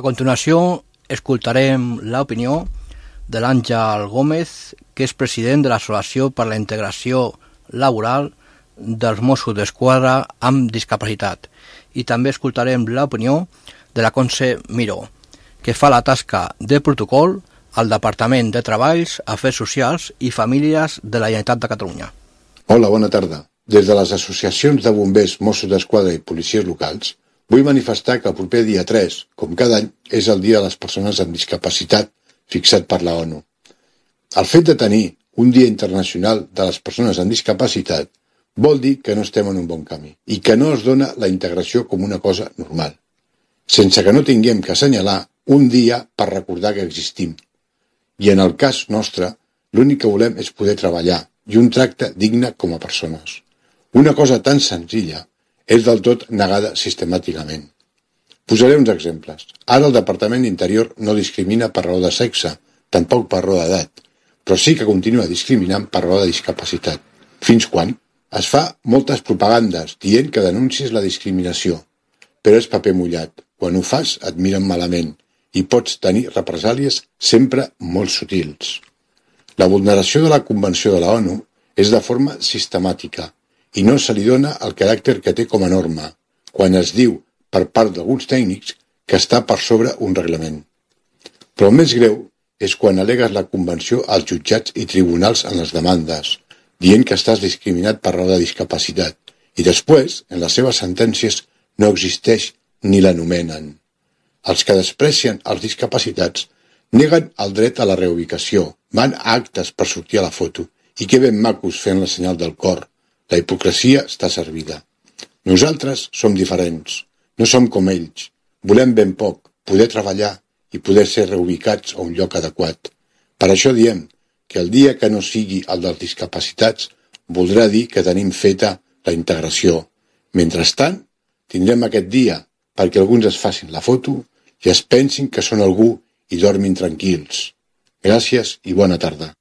A continuació, escoltarem l'opinió de l'Àngel Gómez, que és president de l'Associació per la Integració Laboral dels Mossos d'Esquadra amb Discapacitat. I també escoltarem l'opinió de la Conce Miró, que fa la tasca de protocol al Departament de Treballs, Afers Socials i Famílies de la Generalitat de Catalunya. Hola, bona tarda. Des de les associacions de bombers, Mossos d'Esquadra i policies locals, vull manifestar que el proper dia 3, com cada any, és el Dia de les Persones amb Discapacitat fixat per la ONU. El fet de tenir un Dia Internacional de les Persones amb Discapacitat vol dir que no estem en un bon camí i que no es dona la integració com una cosa normal, sense que no tinguem que assenyalar un dia per recordar que existim. I en el cas nostre, l'únic que volem és poder treballar i un tracte digne com a persones. Una cosa tan senzilla és del tot negada sistemàticament. Posaré uns exemples. Ara el Departament d'Interior no discrimina per raó de sexe, tampoc per raó d'edat, però sí que continua discriminant per raó de discapacitat. Fins quan? Es fa moltes propagandes dient que denuncis la discriminació, però és paper mullat. Quan ho fas et miren malament i pots tenir represàlies sempre molt sutils. La vulneració de la Convenció de la ONU és de forma sistemàtica, i no se li dona el caràcter que té com a norma, quan es diu, per part d'alguns tècnics, que està per sobre un reglament. Però el més greu és quan alegues la convenció als jutjats i tribunals en les demandes, dient que estàs discriminat per raó de discapacitat, i després, en les seves sentències, no existeix ni l'anomenen. Els que desprecien els discapacitats neguen el dret a la reubicació, van a actes per sortir a la foto, i que ben macos fent la senyal del cor, la hipocresia està servida. Nosaltres som diferents, no som com ells. Volem ben poc, poder treballar i poder ser reubicats a un lloc adequat. Per això diem que el dia que no sigui el dels discapacitats voldrà dir que tenim feta la integració. Mentrestant, tindrem aquest dia perquè alguns es facin la foto i es pensin que són algú i dormin tranquils. Gràcies i bona tarda.